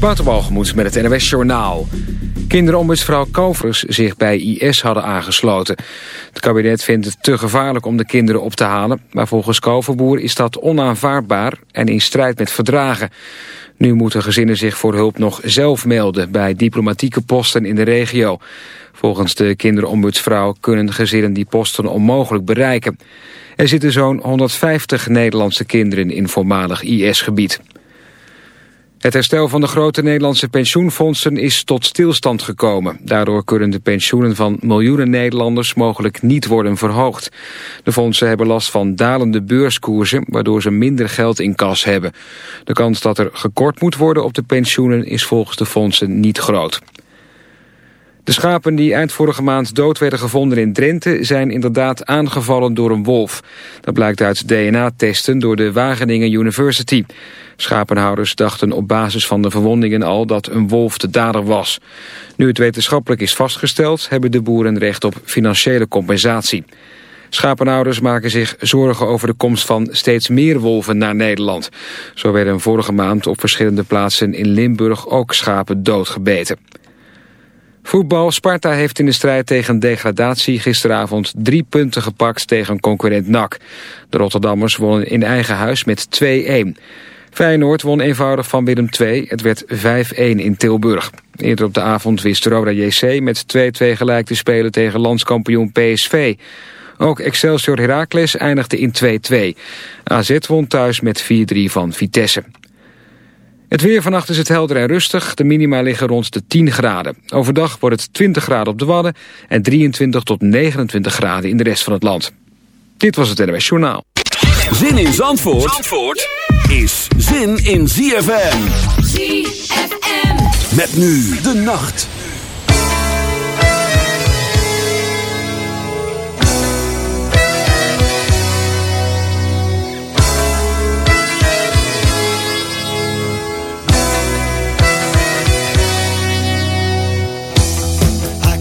Waterbalgemoed met het NWS Journaal. Kinderombudsvrouw Kovers zich bij IS hadden aangesloten. Het kabinet vindt het te gevaarlijk om de kinderen op te halen... maar volgens Koverboer is dat onaanvaardbaar en in strijd met verdragen. Nu moeten gezinnen zich voor hulp nog zelf melden... bij diplomatieke posten in de regio. Volgens de kinderombudsvrouw kunnen gezinnen die posten onmogelijk bereiken. Er zitten zo'n 150 Nederlandse kinderen in voormalig IS-gebied. Het herstel van de grote Nederlandse pensioenfondsen is tot stilstand gekomen. Daardoor kunnen de pensioenen van miljoenen Nederlanders mogelijk niet worden verhoogd. De fondsen hebben last van dalende beurskoersen, waardoor ze minder geld in kas hebben. De kans dat er gekort moet worden op de pensioenen is volgens de fondsen niet groot. De schapen die eind vorige maand dood werden gevonden in Drenthe... zijn inderdaad aangevallen door een wolf. Dat blijkt uit DNA-testen door de Wageningen University. Schapenhouders dachten op basis van de verwondingen al dat een wolf de dader was. Nu het wetenschappelijk is vastgesteld... hebben de boeren recht op financiële compensatie. Schapenhouders maken zich zorgen over de komst van steeds meer wolven naar Nederland. Zo werden vorige maand op verschillende plaatsen in Limburg ook schapen doodgebeten. Voetbal. Sparta heeft in de strijd tegen degradatie gisteravond drie punten gepakt tegen concurrent NAC. De Rotterdammers wonnen in eigen huis met 2-1. Feyenoord won eenvoudig van Willem II. Het werd 5-1 in Tilburg. Eerder op de avond wist Roda JC met 2-2 gelijk te spelen tegen landskampioen PSV. Ook Excelsior Heracles eindigde in 2-2. AZ won thuis met 4-3 van Vitesse. Het weer vannacht is het helder en rustig. De minima liggen rond de 10 graden. Overdag wordt het 20 graden op de Wadden... en 23 tot 29 graden in de rest van het land. Dit was het NWS Journaal. Zin in Zandvoort, Zandvoort is zin in ZFM. ZFM. Met nu de nacht.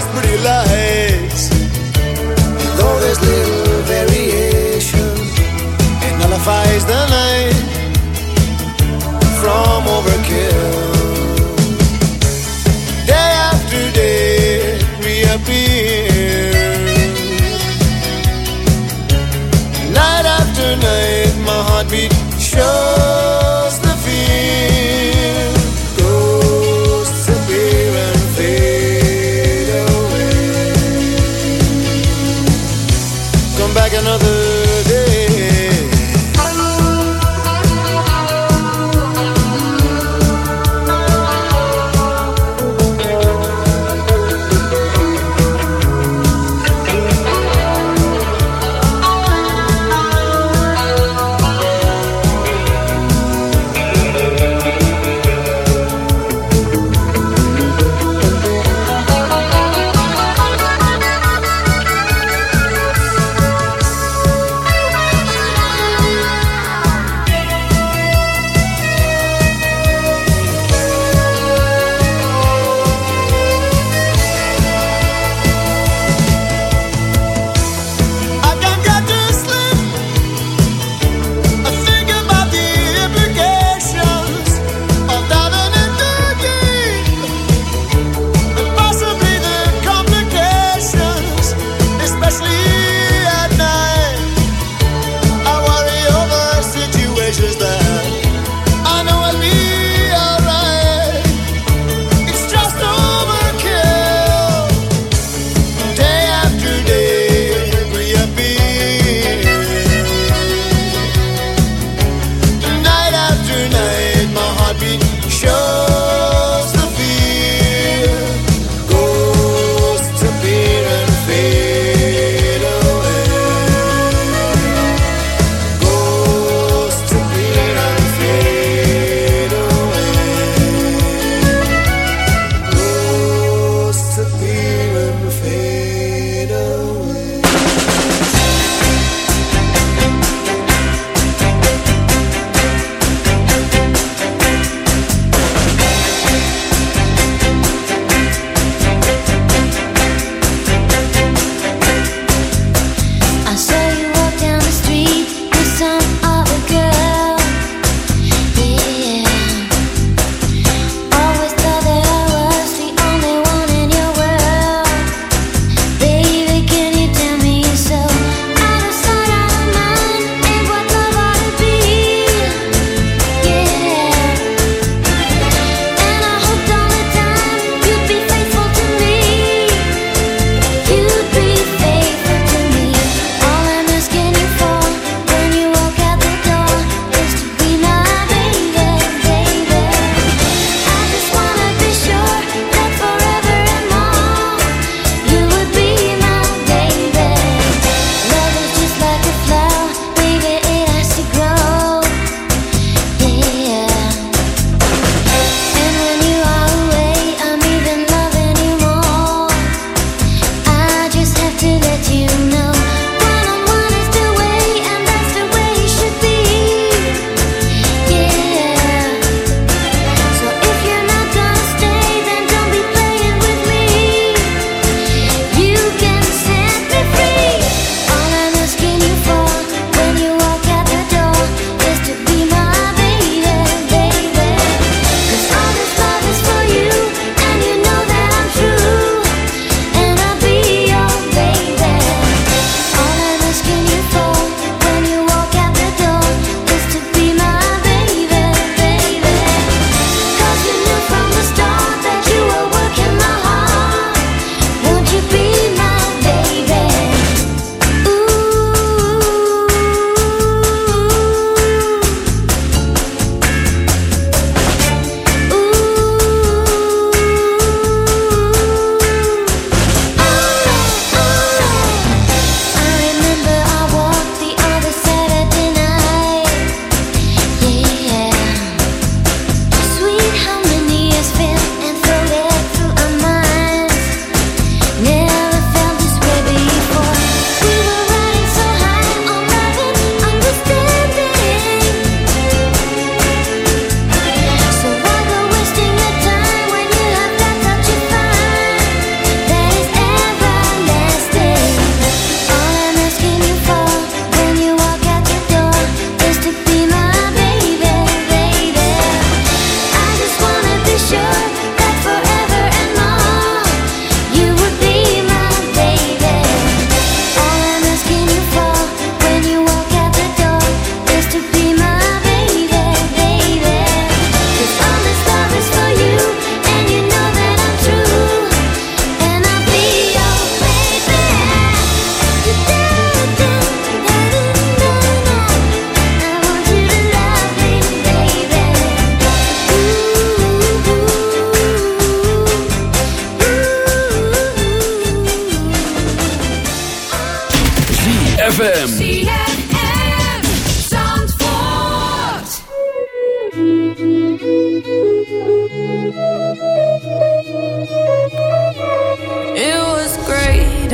There's pretty lights. Though there's little variation, it nullifies the night from overkill. Day after day, reappear. Night after night, my heartbeat shows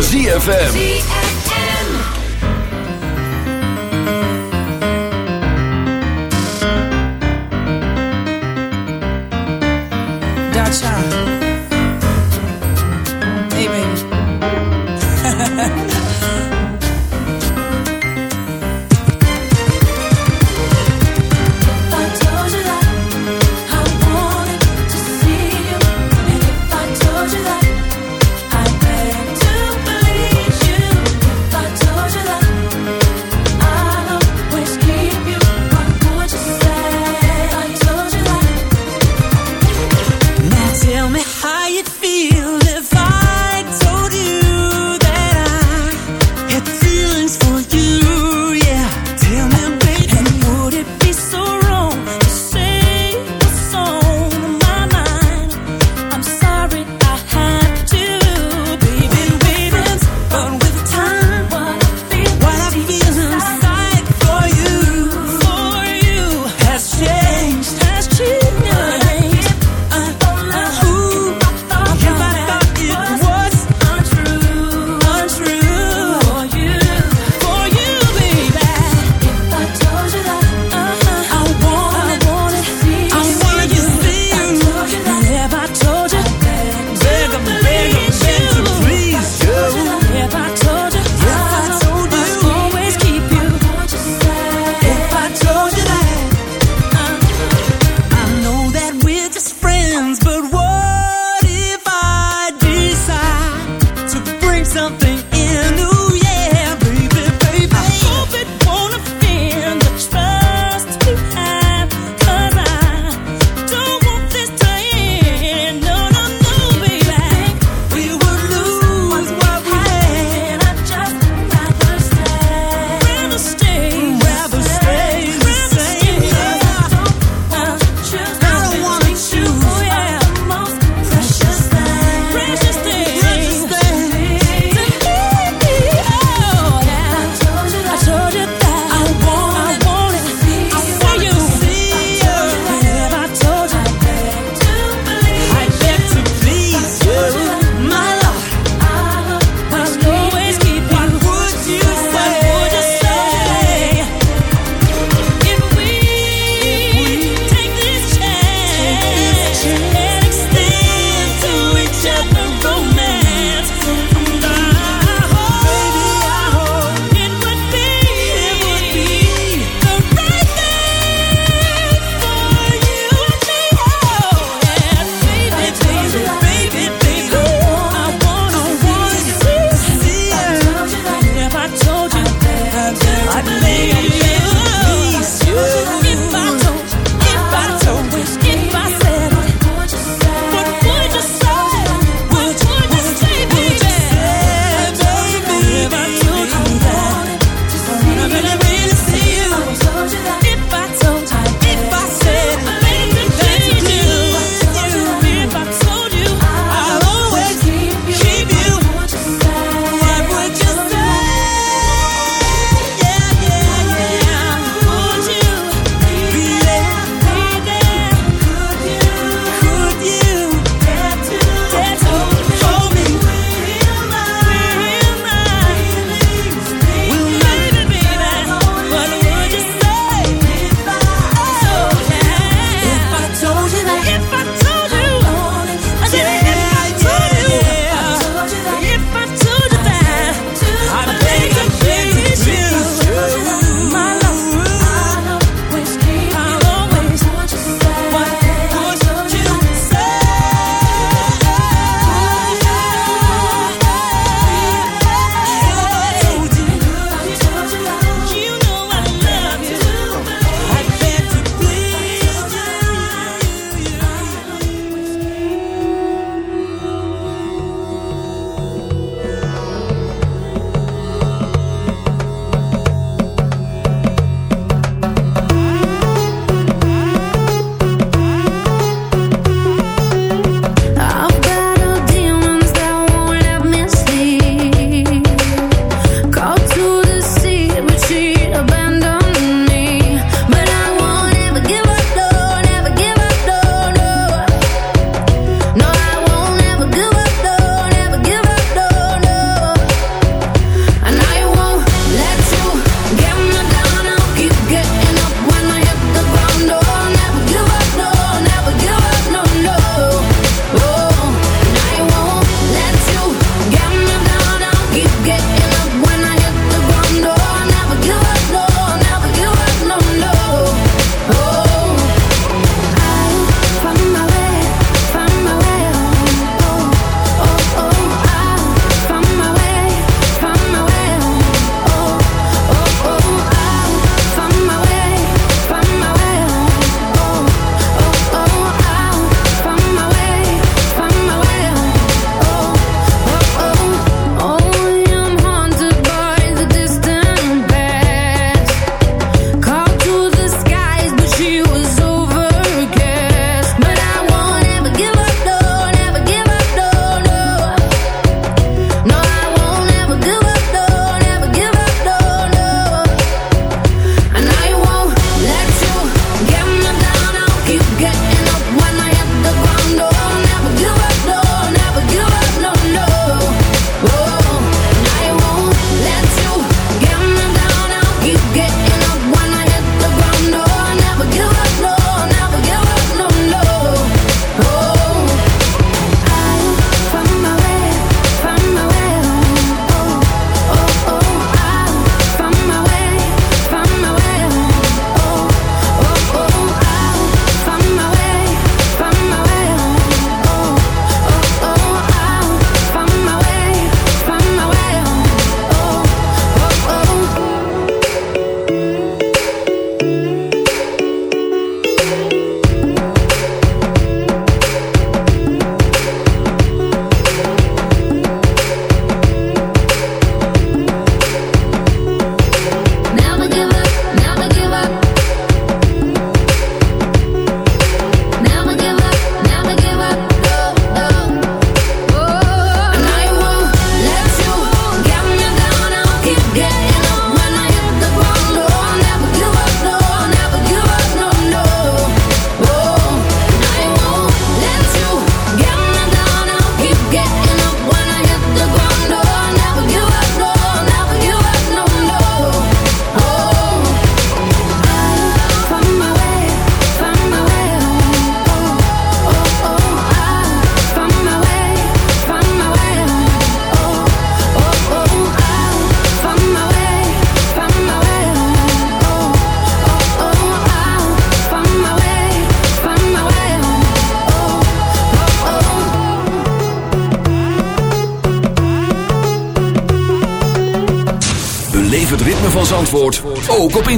ZFM.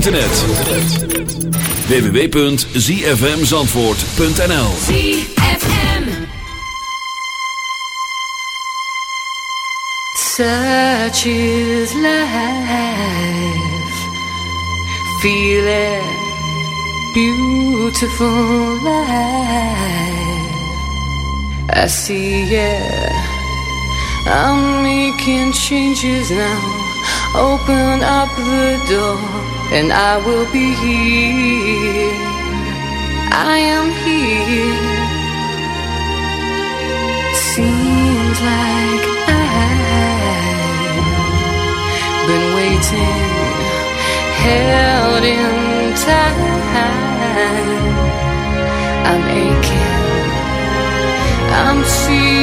Internet. www.zfmzandvoort.nl ZFM. Such is life. Feel. Beautiful life. I see it. I'm making changes now. Open up the door, and I will be here. I am here. Seems like I've been waiting, held in time. I'm aching, I'm seeing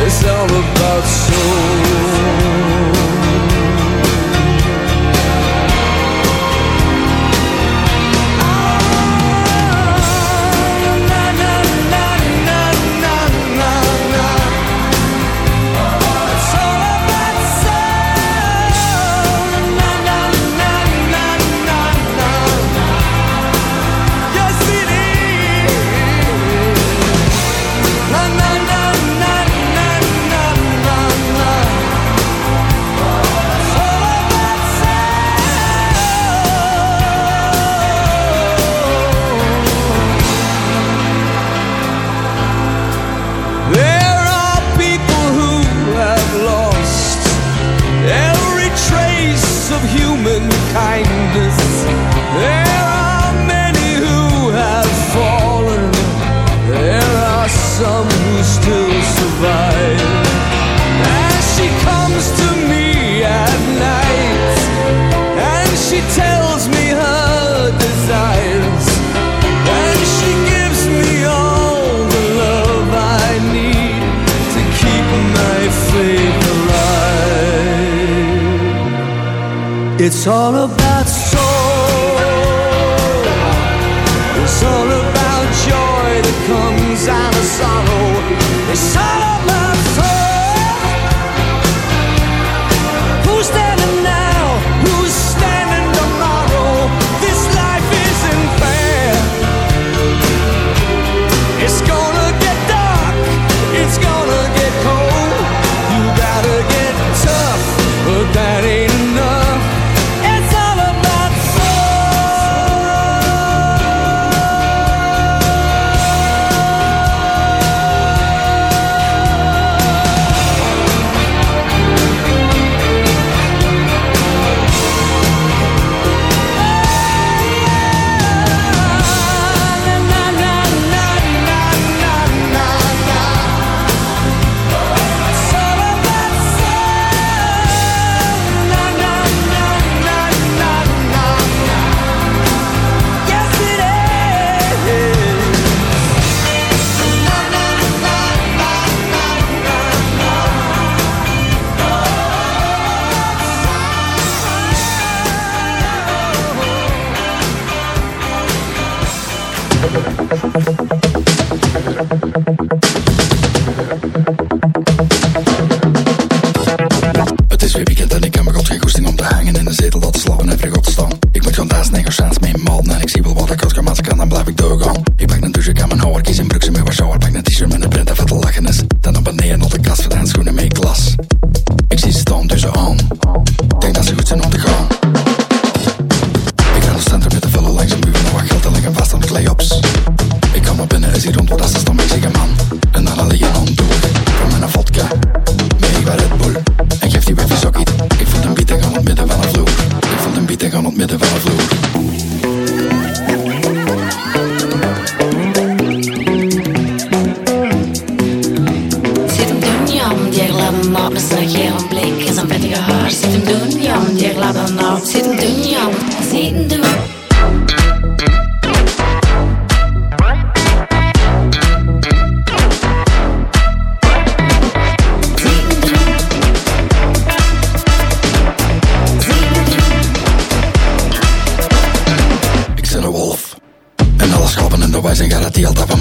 It's all about soul.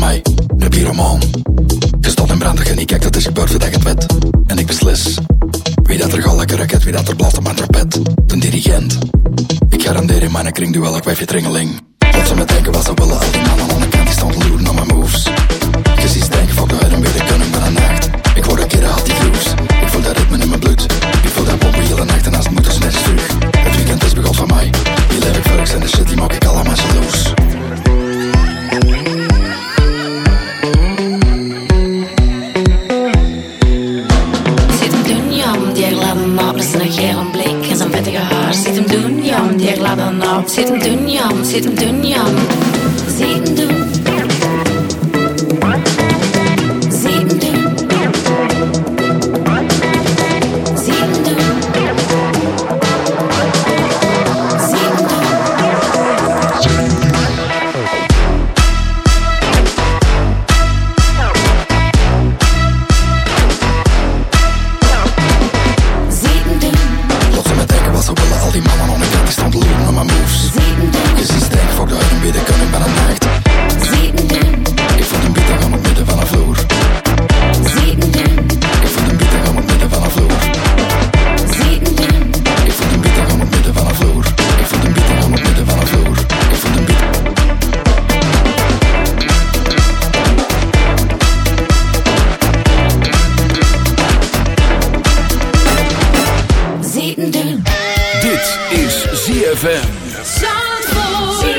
mij, de pyromaan. Gestopt in brand en ik kijk, dat is gebeurd voordat het wet. En ik beslis, wie dat er gal lekker raket, wie dat er blast op mijn trapet. De dirigent, ik garandeer in mijn kring duel, ik wijf je tringeling. Wat ze me denken, was ze willen al die didn't do Zandvoort.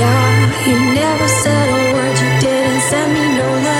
Yeah, you never said a word, you didn't send me no love.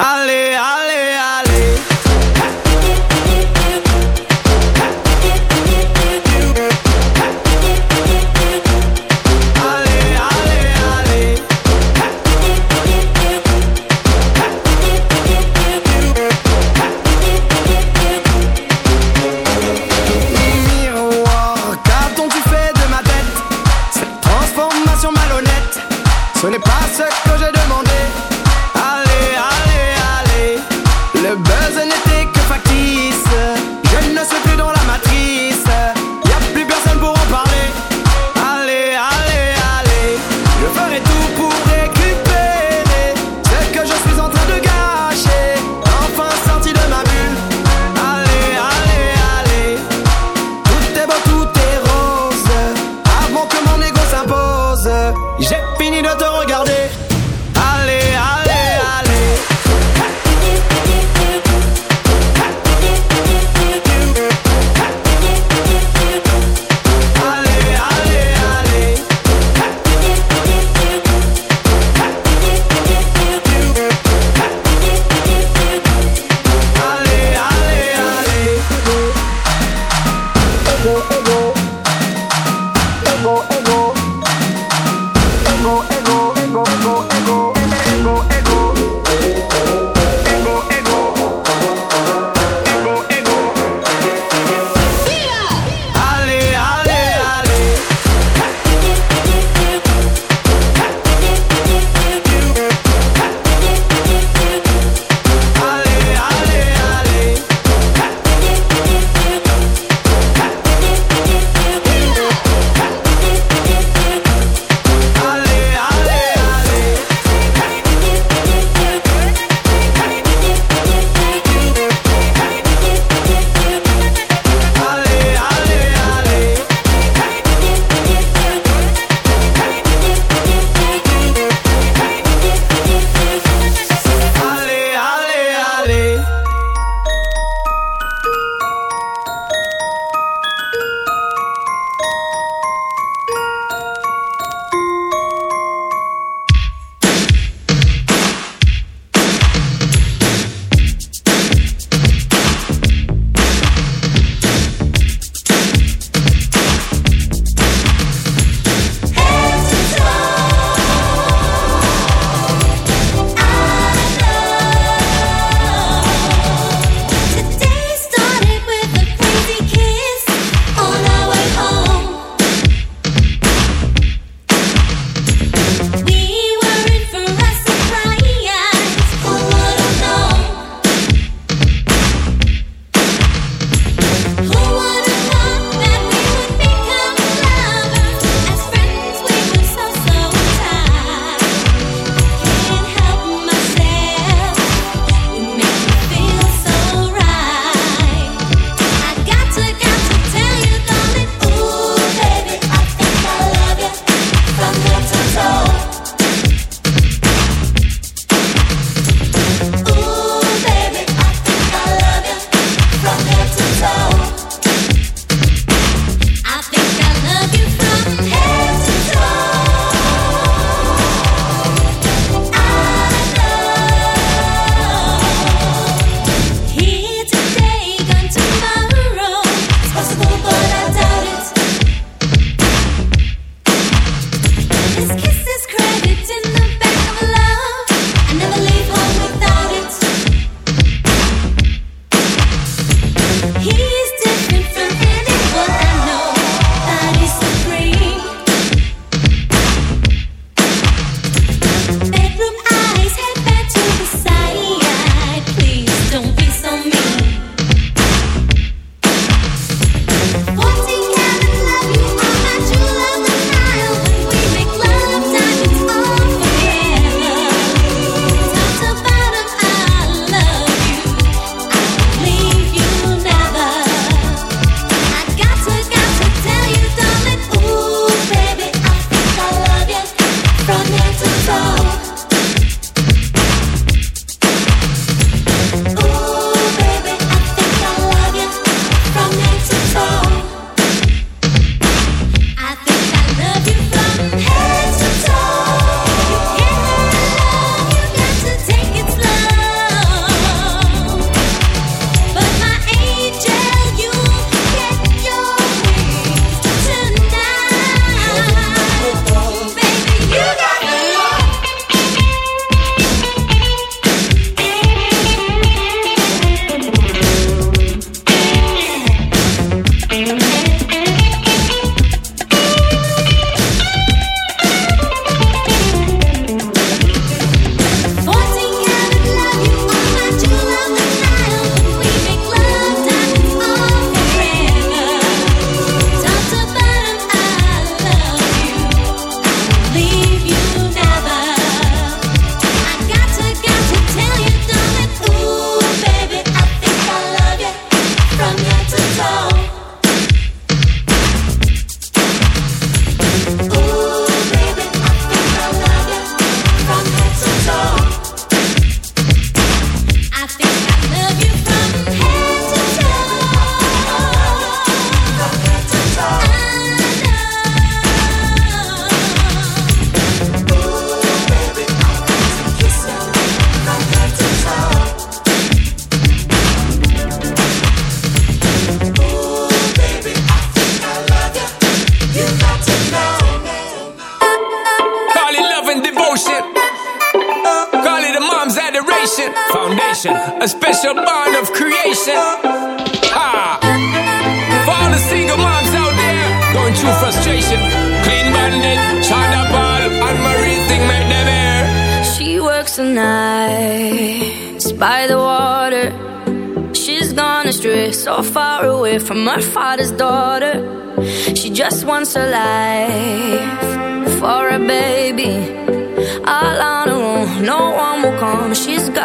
I live